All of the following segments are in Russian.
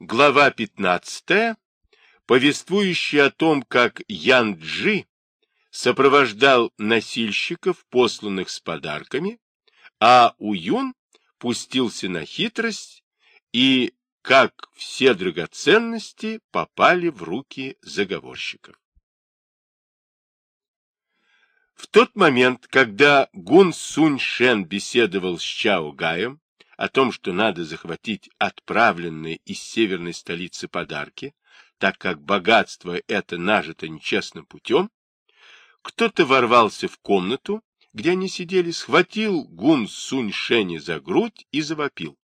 Глава 15, повествующая о том, как Ян Джи сопровождал носильщиков, посланных с подарками, а Уюн пустился на хитрость и, как все драгоценности, попали в руки заговорщиков. В тот момент, когда Гун Сунь Шен беседовал с Чао Гаем, о том, что надо захватить отправленные из северной столицы подарки, так как богатство это нажито нечестным путем, кто-то ворвался в комнату, где они сидели, схватил Гун Сунь Шени за грудь и завопил.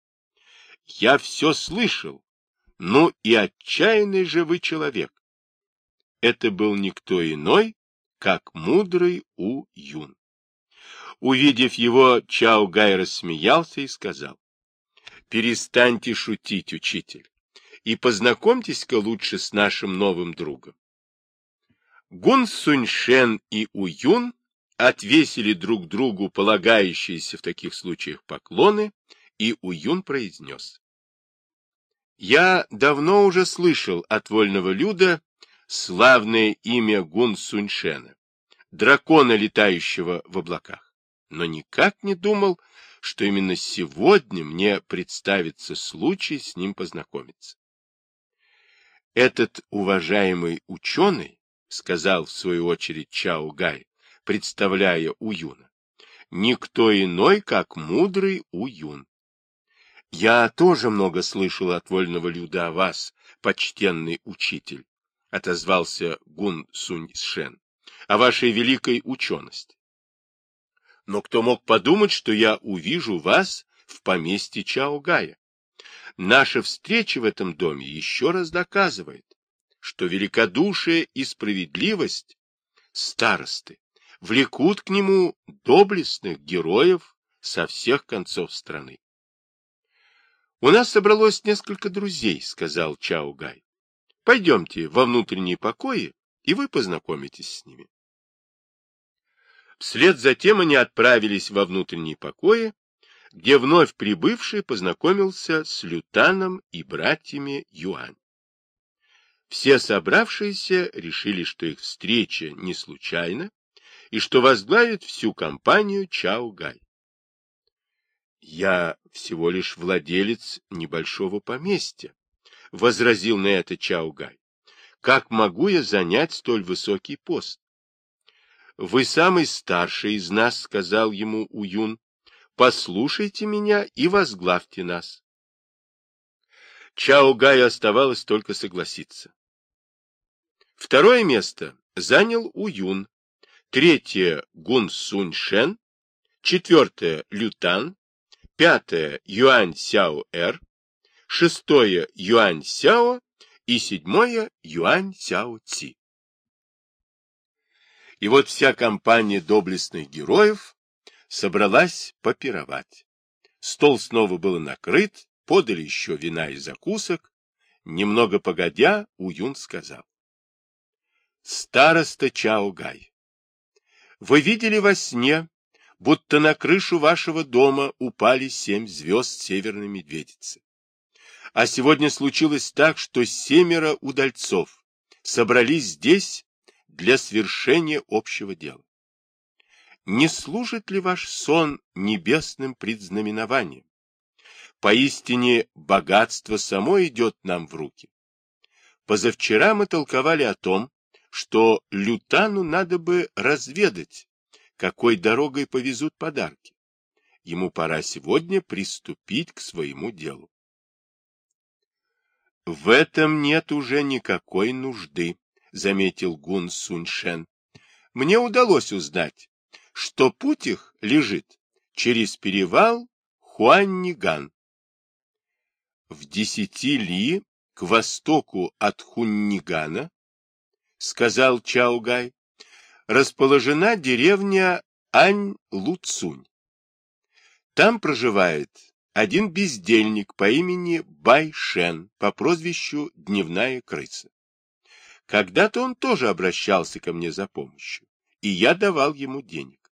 «Я все слышал! Ну и отчаянный же вы человек!» Это был никто иной, как мудрый У Юн. Увидев его, Чао Гай рассмеялся и сказал, Перестаньте шутить, учитель, и познакомьтесь-ка лучше с нашим новым другом. Гун Суньшен и Уюн отвесили друг другу полагающиеся в таких случаях поклоны, и Уюн произнес. Я давно уже слышал от вольного люда славное имя Гун Суньшена, дракона, летающего в облаках, но никак не думал, что именно сегодня мне представится случай с ним познакомиться. Этот уважаемый ученый, сказал в свою очередь Чао Гай, представляя Уюна, никто иной, как мудрый Уюн. Я тоже много слышал от вольного люда о вас, почтенный учитель, отозвался Гун Сунь Шен, о вашей великой учености но кто мог подумать, что я увижу вас в поместье Чаогая? Наша встреча в этом доме еще раз доказывает, что великодушие и справедливость старосты влекут к нему доблестных героев со всех концов страны. «У нас собралось несколько друзей», — сказал Чао Гай. «Пойдемте во внутренние покои, и вы познакомитесь с ними». Вслед за тем они отправились во внутренние покои, где вновь прибывший познакомился с Лютаном и братьями Юань. Все собравшиеся решили, что их встреча не случайна, и что возглавит всю компанию Чао Гай. «Я всего лишь владелец небольшого поместья», — возразил на это Чао Гай. «Как могу я занять столь высокий пост?» Вы самый старший из нас, — сказал ему Уюн. Послушайте меня и возглавьте нас. Чао Гаю оставалось только согласиться. Второе место занял Уюн, третье — Гун Сунь Шен, четвертое — Лютан, пятое — Юань Сяо Эр, шестое — Юань Сяо и седьмое — Юань Сяо Ци. И вот вся компания доблестных героев собралась попировать. Стол снова был накрыт, подали еще вина и закусок. Немного погодя, Уюн сказал. Староста Чаогай, вы видели во сне, будто на крышу вашего дома упали семь звезд северной медведицы. А сегодня случилось так, что семеро удальцов собрались здесь для свершения общего дела. Не служит ли ваш сон небесным предзнаменованием? Поистине богатство само идет нам в руки. Позавчера мы толковали о том, что Лютану надо бы разведать, какой дорогой повезут подарки. Ему пора сегодня приступить к своему делу. В этом нет уже никакой нужды, заметил Гун Суньшен. Мне удалось узнать, что путь их лежит через перевал Хуанниган. В десяти ли к востоку от Хуннигана, сказал Чаугай, расположена деревня Ань-Луцунь. Там проживает один бездельник по имени Байшен по прозвищу Дневная крыса. Когда-то он тоже обращался ко мне за помощью, и я давал ему денег.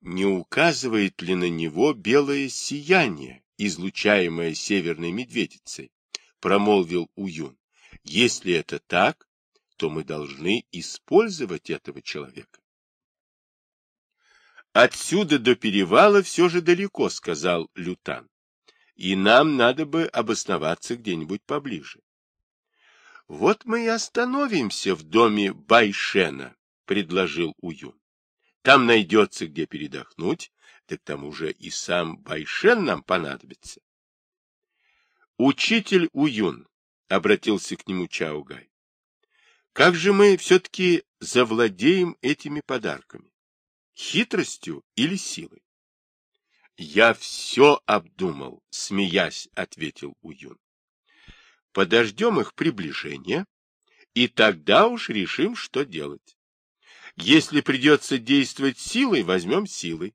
Не указывает ли на него белое сияние, излучаемое северной медведицей? промолвил Уюн. Если это так, то мы должны использовать этого человека. Отсюда до перевала все же далеко, сказал Лютан. И нам надо бы обосноваться где-нибудь поближе. Вот мы и остановимся в доме Байшена, предложил Уюн. Там найдется где передохнуть, да к тому же и сам Байшен нам понадобится. Учитель Уюн, обратился к нему Чаугай, как же мы все-таки завладеем этими подарками? Хитростью или силой? Я все обдумал, смеясь, ответил Уюн. Подождем их приближения, и тогда уж решим, что делать. Если придется действовать силой, возьмем силой.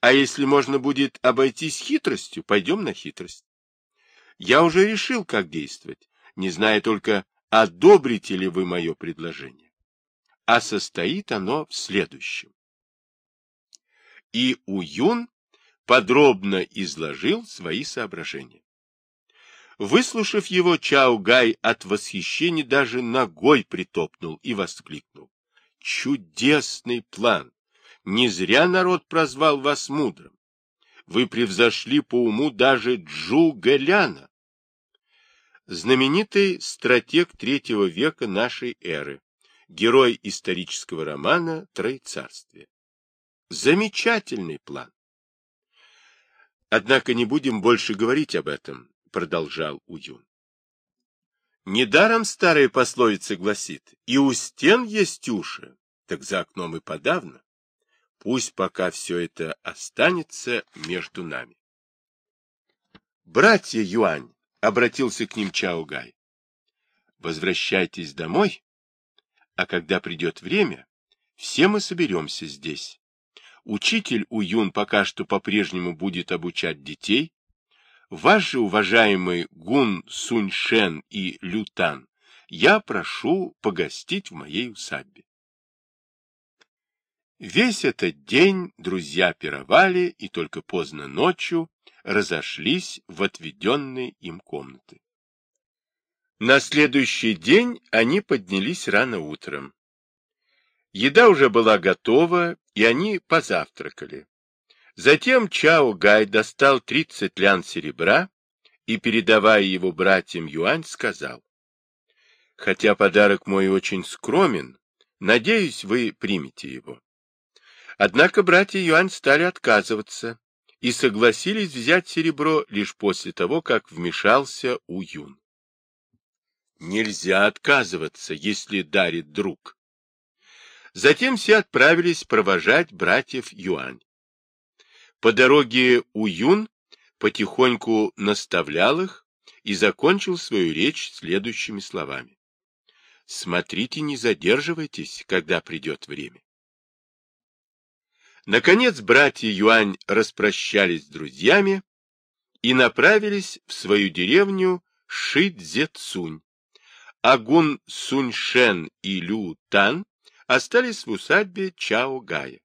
А если можно будет обойтись хитростью, пойдем на хитрость. Я уже решил, как действовать, не зная только, одобрите ли вы мое предложение. А состоит оно в следующем. И Уюн подробно изложил свои соображения. Выслушав его, Чао Гай от восхищения даже ногой притопнул и воскликнул. Чудесный план! Не зря народ прозвал вас мудрым. Вы превзошли по уму даже Джу Гэляна. Знаменитый стратег третьего века нашей эры, герой исторического романа «Троецарствие». Замечательный план. Однако не будем больше говорить об этом, продолжал Уюн. Недаром старая пословица гласит, и у стен есть уши, так за окном и подавно. Пусть пока все это останется между нами. Братья Юань, обратился к ним Чао Гай, возвращайтесь домой, а когда придет время, все мы соберемся здесь. Учитель Уюн пока что по-прежнему будет обучать детей, Ваши уважаемые Гун Суньшен и Лютан я прошу погостить в моей усадьбе. Весь этот день друзья пировали и только поздно ночью разошлись в отведенные им комнаты. На следующий день они поднялись рано утром. Еда уже была готова, и они позавтракали. Затем Чао Гай достал 30 лян серебра и, передавая его братьям Юань, сказал, «Хотя подарок мой очень скромен, надеюсь, вы примете его». Однако братья Юань стали отказываться и согласились взять серебро лишь после того, как вмешался У Юн. Нельзя отказываться, если дарит друг. Затем все отправились провожать братьев Юань. По дороге Уюн потихоньку наставлял их и закончил свою речь следующими словами. Смотрите, не задерживайтесь, когда придет время. Наконец братья Юань распрощались с друзьями и направились в свою деревню Шидзецунь, а Гун Суньшен и Лю Тан остались в усадьбе Чао Гая.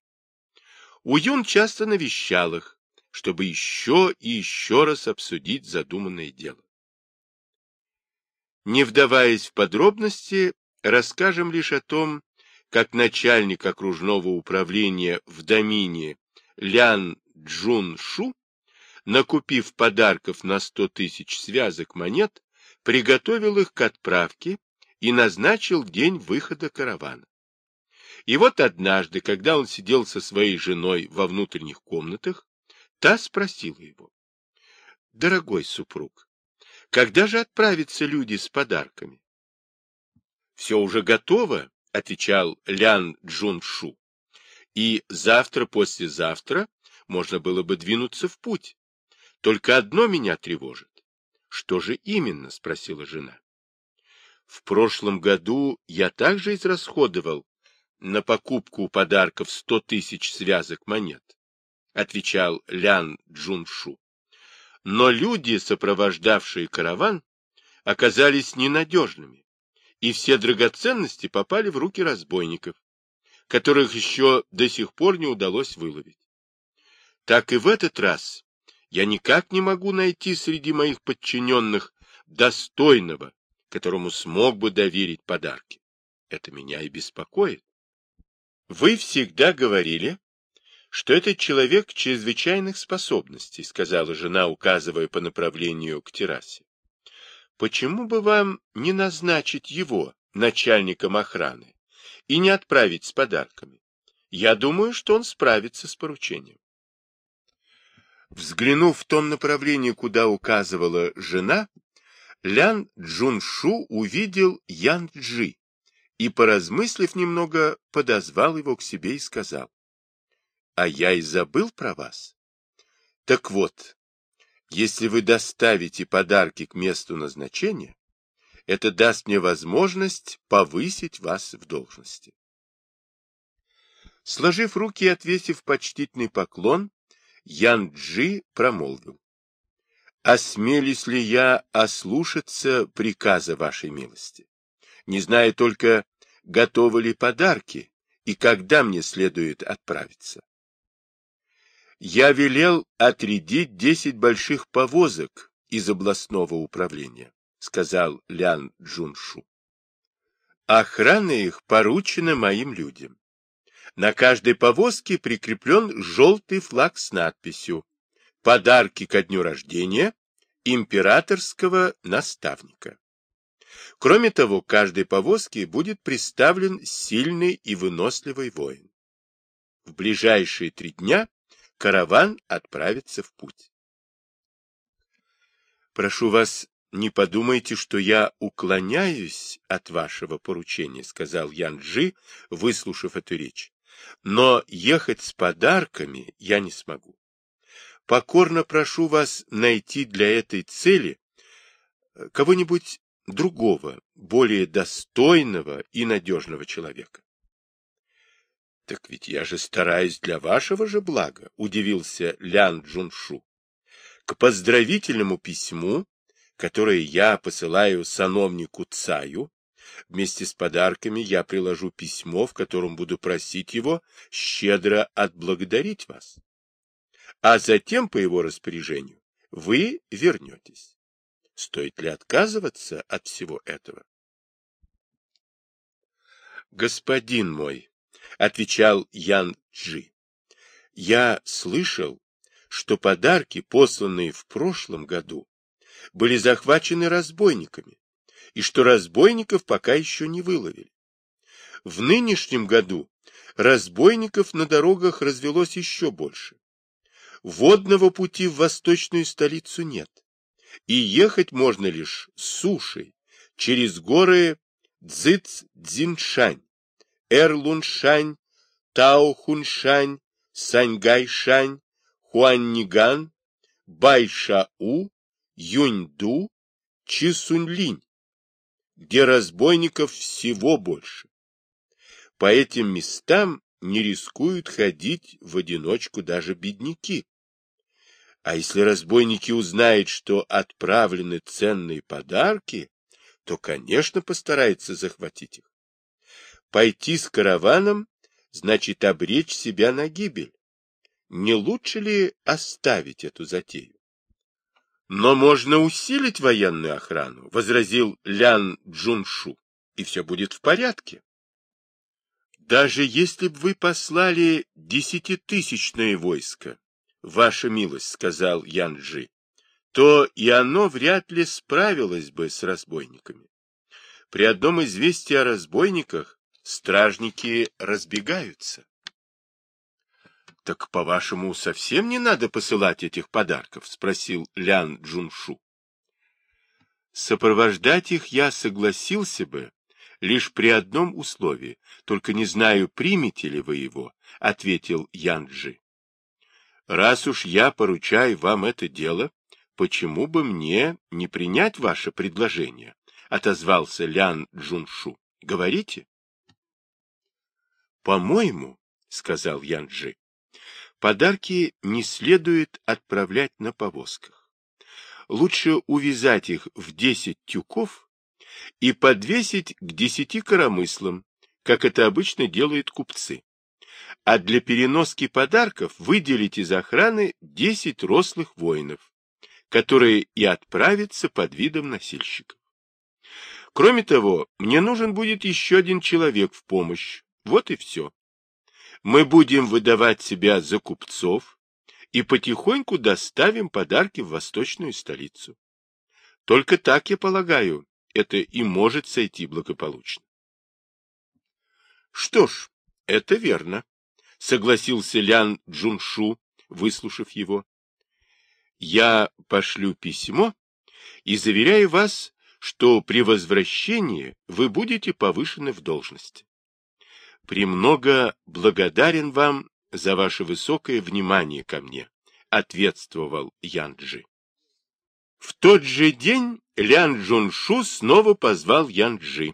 Уюн часто навещал их, чтобы еще и еще раз обсудить задуманное дело. Не вдаваясь в подробности, расскажем лишь о том, как начальник окружного управления в Домине Лян Джун Шу, накупив подарков на сто тысяч связок монет, приготовил их к отправке и назначил день выхода каравана. И вот однажды, когда он сидел со своей женой во внутренних комнатах, та спросила его, «Дорогой супруг, когда же отправятся люди с подарками?» «Все уже готово», — отвечал Лян Джуншу, «и завтра-послезавтра можно было бы двинуться в путь. Только одно меня тревожит. Что же именно? — спросила жена. В прошлом году я также израсходовал на покупку подарков сто тысяч связок монет, отвечал Лян Джуншу. Но люди, сопровождавшие караван, оказались ненадежными, и все драгоценности попали в руки разбойников, которых еще до сих пор не удалось выловить. Так и в этот раз я никак не могу найти среди моих подчиненных достойного, которому смог бы доверить подарки. Это меня и беспокоит. Вы всегда говорили, что этот человек чрезвычайных способностей, сказала жена, указывая по направлению к террасе. Почему бы вам не назначить его начальником охраны и не отправить с подарками? Я думаю, что он справится с поручением. Взглянув в том направлении, куда указывала жена, Лян Джуншу увидел Ян Джи и, поразмыслив немного, подозвал его к себе и сказал, «А я и забыл про вас. Так вот, если вы доставите подарки к месту назначения, это даст мне возможность повысить вас в должности». Сложив руки и отвесив почтительный поклон, Ян-Джи промолвил. «Осмелюсь ли я ослушаться приказа вашей милости? Не знаю только, готовы ли подарки и когда мне следует отправиться. Я велел отрядить десять больших повозок из областного управления, сказал Лян Джуншу. Охрана их поручена моим людям. На каждой повозке прикреплен желтый флаг с надписью «Подарки ко дню рождения императорского наставника». Кроме того, к каждой повозке будет представлен сильный и выносливый воин. В ближайшие три дня караван отправится в путь. Прошу вас, не подумайте, что я уклоняюсь от вашего поручения, сказал Янджи, выслушав эту речь. Но ехать с подарками я не смогу. Покорно прошу вас найти для этой цели кого-нибудь другого, более достойного и надежного человека. — Так ведь я же стараюсь для вашего же блага, — удивился Лян Джуншу. К поздравительному письму, которое я посылаю сановнику Цаю, вместе с подарками я приложу письмо, в котором буду просить его щедро отблагодарить вас. А затем, по его распоряжению, вы вернетесь. Стоит ли отказываться от всего этого? Господин мой, — отвечал Ян Джи, — я слышал, что подарки, посланные в прошлом году, были захвачены разбойниками, и что разбойников пока еще не выловили. В нынешнем году разбойников на дорогах развелось еще больше. Водного пути в восточную столицу нет и ехать можно лишь сушей через горы Цзиц-Дзиншань, Эрлуншань, Таохуншань, Саньгайшань, Хуанниган, Байшау, Юньду, Чисунлинь, где разбойников всего больше. По этим местам не рискуют ходить в одиночку даже бедняки. А если разбойники узнают, что отправлены ценные подарки, то, конечно, постарается захватить их. Пойти с караваном значит обречь себя на гибель. Не лучше ли оставить эту затею? Но можно усилить военную охрану, возразил Лян Джуншу, и все будет в порядке. Даже если бы вы послали десятитысячное войско, ваша милость, — сказал Янджи, — то и оно вряд ли справилось бы с разбойниками. При одном известии о разбойниках стражники разбегаются. — Так, по-вашему, совсем не надо посылать этих подарков? — спросил Лян Джуншу. — Сопровождать их я согласился бы лишь при одном условии, только не знаю, примете ли вы его, — ответил Янджи. Раз уж я поручаю вам это дело, почему бы мне не принять ваше предложение? Отозвался Лян Джуншу. Говорите. По-моему, сказал Янджи, подарки не следует отправлять на повозках. Лучше увязать их в десять тюков и подвесить к десяти коромыслам, как это обычно делают купцы а для переноски подарков выделить из охраны 10 рослых воинов. которые и отправятся под видом носильщиков. Кроме того, мне нужен будет еще один человек в помощь. Вот и все. Мы будем выдавать себя за купцов и потихоньку доставим подарки в восточную столицу. Только так, я полагаю, это и может сойти благополучно. Что ж, это верно, согласился Лян Джуншу, выслушав его. Я пошлю письмо и заверяю вас, что при возвращении вы будете повышены в должности. Премного благодарен вам за ваше высокое внимание ко мне, ответствовал Янджи. В тот же день Лян Джуншу снова позвал Янджи,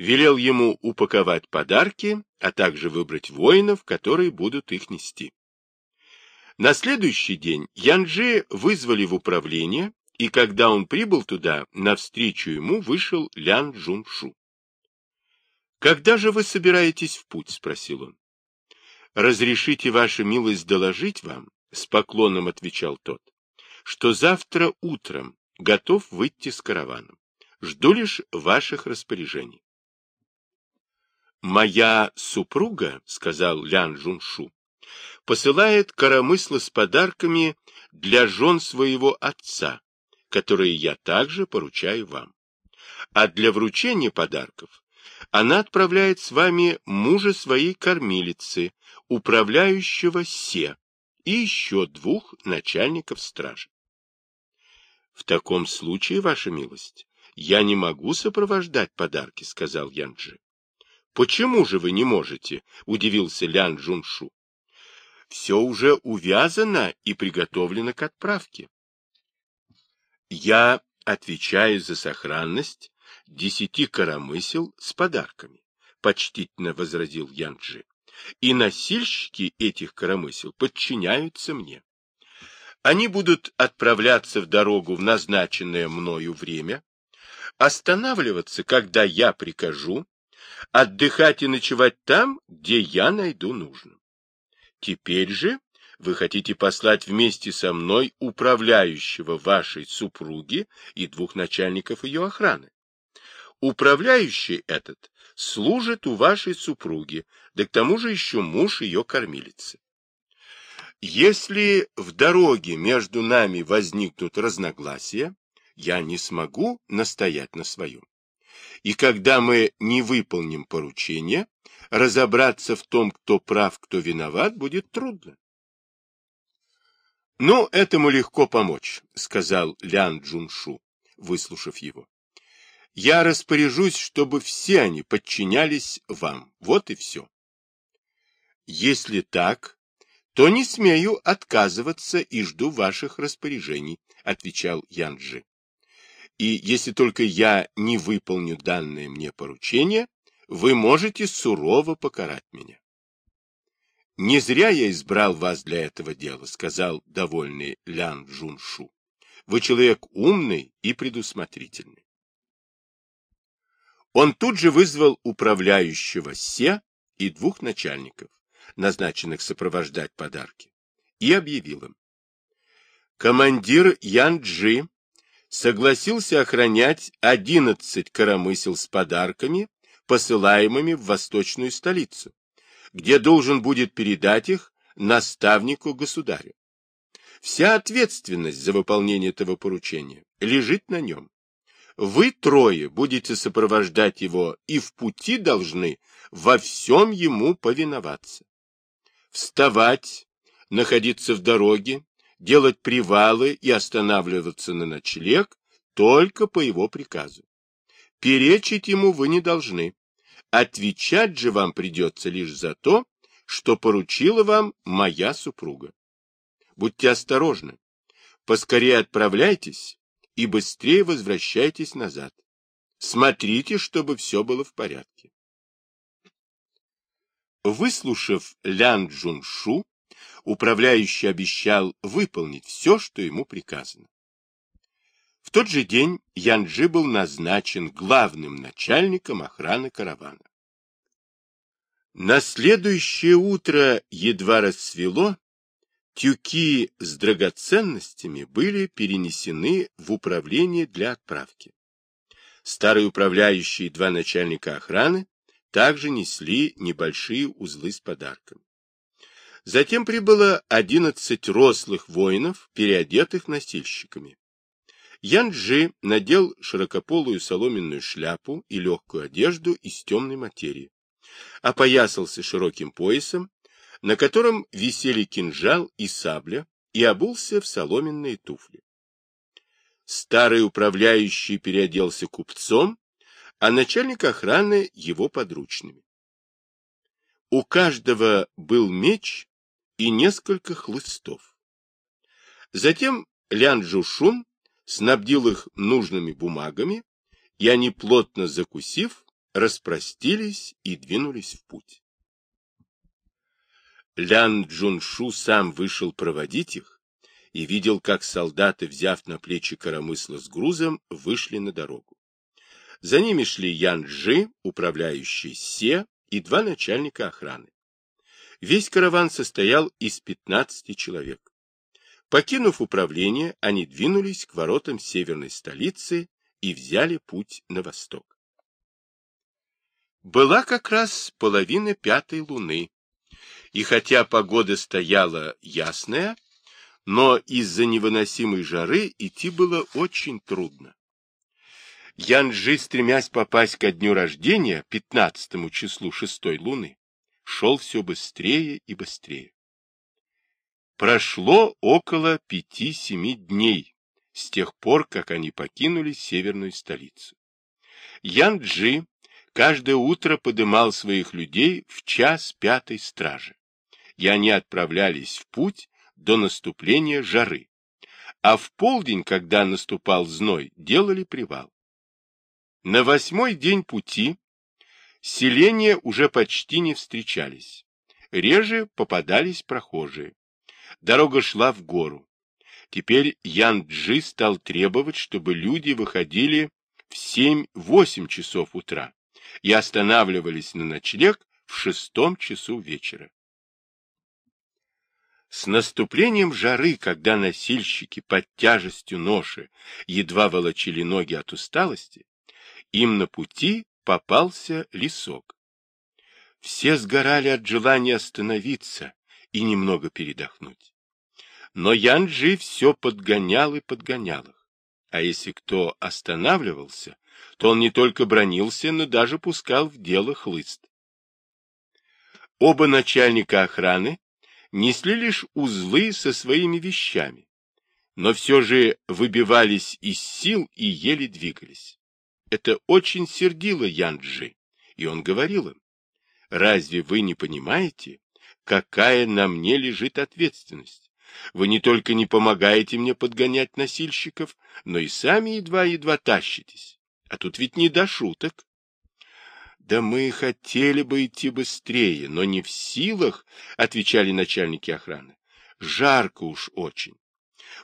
велел ему упаковать подарки, а также выбрать воинов, которые будут их нести. На следующий день Янджи вызвали в управление и когда он прибыл туда, навстречу ему вышел Лян Джуншу. «Когда же вы собираетесь в путь?» — спросил он. «Разрешите, ваша милость, доложить вам?» — с поклоном отвечал тот, «что завтра утром готов выйти с караваном. Жду лишь ваших распоряжений». «Моя супруга, — сказал Лян Джуншу, — посылает коромысло с подарками для жен своего отца, которые я также поручаю вам. А для вручения подарков она отправляет с вами мужа своей кормилицы, управляющего Се, и еще двух начальников стражи. В таком случае, ваша милость, я не могу сопровождать подарки, сказал Янджи. Почему же вы не можете? удивился Лян Джуншу. Все уже увязано и приготовлено к отправке. Я отвечаю за сохранность десяти коромысел с подарками, почтительно возразил Янджи. И носильщики этих коромысел подчиняются мне. Они будут отправляться в дорогу в назначенное мною время, останавливаться, когда я прикажу, отдыхать и ночевать там, где я найду нужным. Теперь же вы хотите послать вместе со мной управляющего вашей супруги и двух начальников ее охраны. Управляющий этот служит у вашей супруги, да к тому же еще муж ее кормилицы. Если в дороге между нами возникнут разногласия, я не смогу настоять на своем. И когда мы не выполним поручение, разобраться в том, кто прав, кто виноват, будет трудно. «Ну, этому легко помочь», — сказал Лян Джуншу, выслушав его. «Я распоряжусь, чтобы все они подчинялись вам. Вот и все». «Если так, то не смею отказываться и жду ваших распоряжений», — отвечал Янджи. «И если только я не выполню данное мне поручение, вы можете сурово покарать меня». «Не зря я избрал вас для этого дела», — сказал довольный Лян Джуншу. «Вы человек умный и предусмотрительный». Он тут же вызвал управляющего Се и двух начальников, назначенных сопровождать подарки, и объявил им. Командир Ян Джи согласился охранять одиннадцать коромысел с подарками, посылаемыми в восточную столицу, где должен будет передать их наставнику государю. Вся ответственность за выполнение этого поручения лежит на нем. Вы трое будете сопровождать его и в пути должны во всем ему повиноваться. Вставать, находиться в дороге, делать привалы и останавливаться на ночлег только по его приказу. Перечить ему вы не должны. Отвечать же вам придется лишь за то, что поручила вам моя супруга. Будьте осторожны, поскорее отправляйтесь и быстрее возвращайтесь назад. Смотрите, чтобы все было в порядке. Выслушав Лян Джуншу, управляющий обещал выполнить все, что ему приказано. В тот же день Янджи был назначен главным начальником охраны каравана. На следующее утро едва рассвело, Тюки с драгоценностями были перенесены в управление для отправки. Старые управляющие и два начальника охраны также несли небольшие узлы с подарками. Затем прибыло одиннадцать рослых воинов, переодетых носильщиками. Янджи надел широкополую соломенную шляпу и легкую одежду из темной материи, опоясался широким поясом, на котором висели кинжал и сабля, и обулся в соломенные туфли. Старый управляющий переоделся купцом, а начальник охраны его подручными. У каждого был меч и несколько хлыстов. Затем Лян Джушун снабдил их нужными бумагами, и они, плотно закусив, распростились и двинулись в путь. Лян Джуншу сам вышел проводить их и видел, как солдаты, взяв на плечи коромысла с грузом, вышли на дорогу. За ними шли Ян Джи, управляющий Се, и два начальника охраны. Весь караван состоял из 15 человек. Покинув управление, они двинулись к воротам северной столицы и взяли путь на восток. Была как раз половина пятой луны, и хотя погода стояла ясная, но из-за невыносимой жары идти было очень трудно. Янджи, стремясь попасть ко дню рождения, 15 числу шестой луны, шел все быстрее и быстрее. Прошло около пяти-семи дней с тех пор, как они покинули северную столицу. Ян-Джи каждое утро подымал своих людей в час пятой стражи, и они отправлялись в путь до наступления жары, а в полдень, когда наступал зной, делали привал. На восьмой день пути селения уже почти не встречались, реже попадались прохожие. Дорога шла в гору. Теперь Ян-Джи стал требовать, чтобы люди выходили в 7-8 часов утра и останавливались на ночлег в шестом часу вечера. С наступлением жары, когда носильщики под тяжестью ноши едва волочили ноги от усталости, им на пути попался лесок. Все сгорали от желания остановиться и немного передохнуть. Но Янджи все подгонял и подгонял их. А если кто останавливался, то он не только бронился, но даже пускал в дело хлыст. Оба начальника охраны несли лишь узлы со своими вещами, но все же выбивались из сил и еле двигались. Это очень сердило Янджи, и он говорил им, «Разве вы не понимаете, какая на мне лежит ответственность? Вы не только не помогаете мне подгонять носильщиков, но и сами едва-едва тащитесь. А тут ведь не до шуток. Да мы хотели бы идти быстрее, но не в силах, отвечали начальники охраны. Жарко уж очень.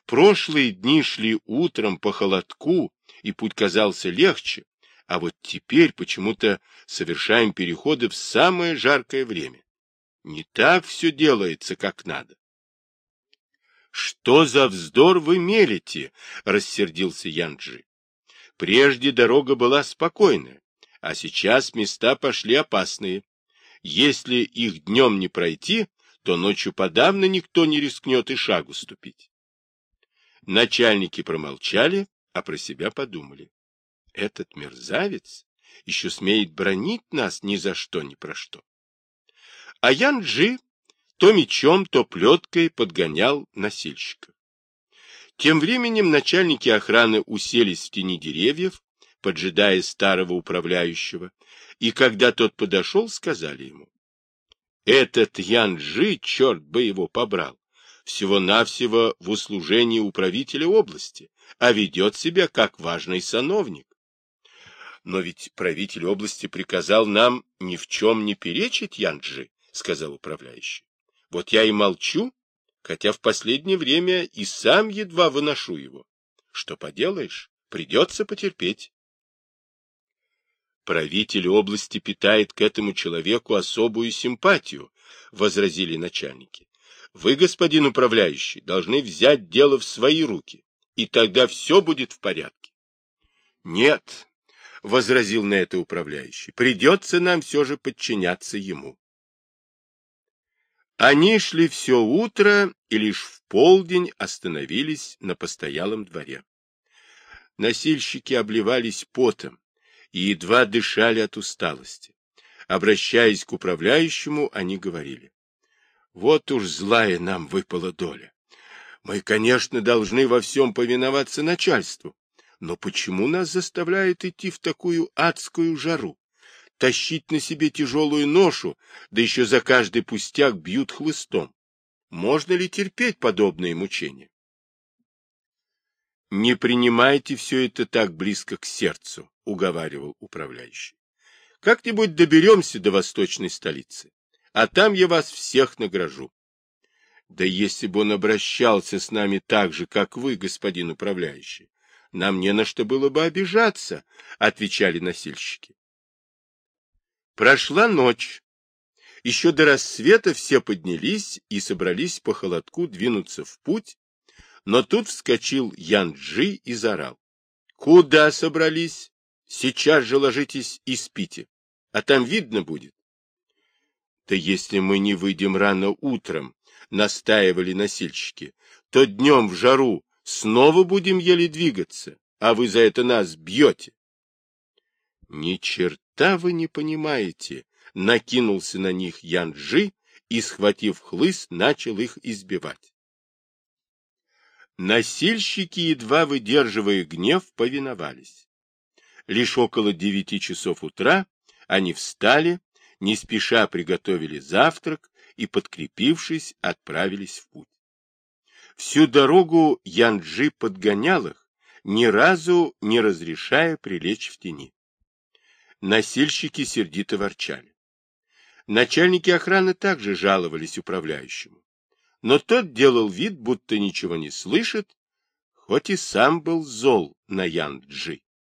Прошлые дни шли утром по холодку, и путь казался легче, а вот теперь почему-то совершаем переходы в самое жаркое время. Не так все делается, как надо. «Что за вздор вы мелите?» — рассердился Янджи. «Прежде дорога была спокойная, а сейчас места пошли опасные. Если их днем не пройти, то ночью подавно никто не рискнет и шагу ступить». Начальники промолчали, а про себя подумали. Этот мерзавец еще смеет бронить нас ни за что, ни про что. А Янджи то мечом, то плеткой подгонял носильщика. Тем временем начальники охраны уселись в тени деревьев, поджидая старого управляющего, и когда тот подошел, сказали ему, «Этот Янджи, черт бы его побрал, всего-навсего в услужении управителя области, а ведет себя как важный сановник. Но ведь правитель области приказал нам ни в чем не перечить Янджи, сказал управляющий. Вот я и молчу, хотя в последнее время и сам едва выношу его. Что поделаешь, придется потерпеть. Правитель области питает к этому человеку особую симпатию, возразили начальники. Вы, господин управляющий, должны взять дело в свои руки, и тогда все будет в порядке. Нет, — возразил на это управляющий, — придется нам все же подчиняться ему. Они шли все утро и лишь в полдень остановились на постоялом дворе. Носильщики обливались потом и едва дышали от усталости. Обращаясь к управляющему, они говорили. Вот уж злая нам выпала доля. Мы, конечно, должны во всем повиноваться начальству, но почему нас заставляют идти в такую адскую жару? Тащить на себе тяжелую ношу, да еще за каждый пустяк бьют хлыстом. Можно ли терпеть подобные мучения? Не принимайте все это так близко к сердцу, уговаривал управляющий. Как-нибудь доберемся до восточной столицы а там я вас всех награжу. Да если бы он обращался с нами так же, как вы, господин управляющий, нам не на что было бы обижаться, — отвечали носильщики. Прошла ночь. Еще до рассвета все поднялись и собрались по холодку двинуться в путь, но тут вскочил Янджи и заорал. — Куда собрались? Сейчас же ложитесь и спите, а там видно будет. — Да если мы не выйдем рано утром, — настаивали носильщики, — то днем в жару снова будем еле двигаться, а вы за это нас бьете. — Ни черта вы не понимаете, — накинулся на них Янджи и, схватив хлыст, начал их избивать. Носильщики, едва выдерживая гнев, повиновались. Лишь около девяти часов утра они встали, не спеша приготовили завтрак и, подкрепившись, отправились в путь. Всю дорогу Янджи подгонял их, ни разу не разрешая прилечь в тени. Носильщики сердито ворчали. Начальники охраны также жаловались управляющему. Но тот делал вид, будто ничего не слышит, хоть и сам был зол на Янджи.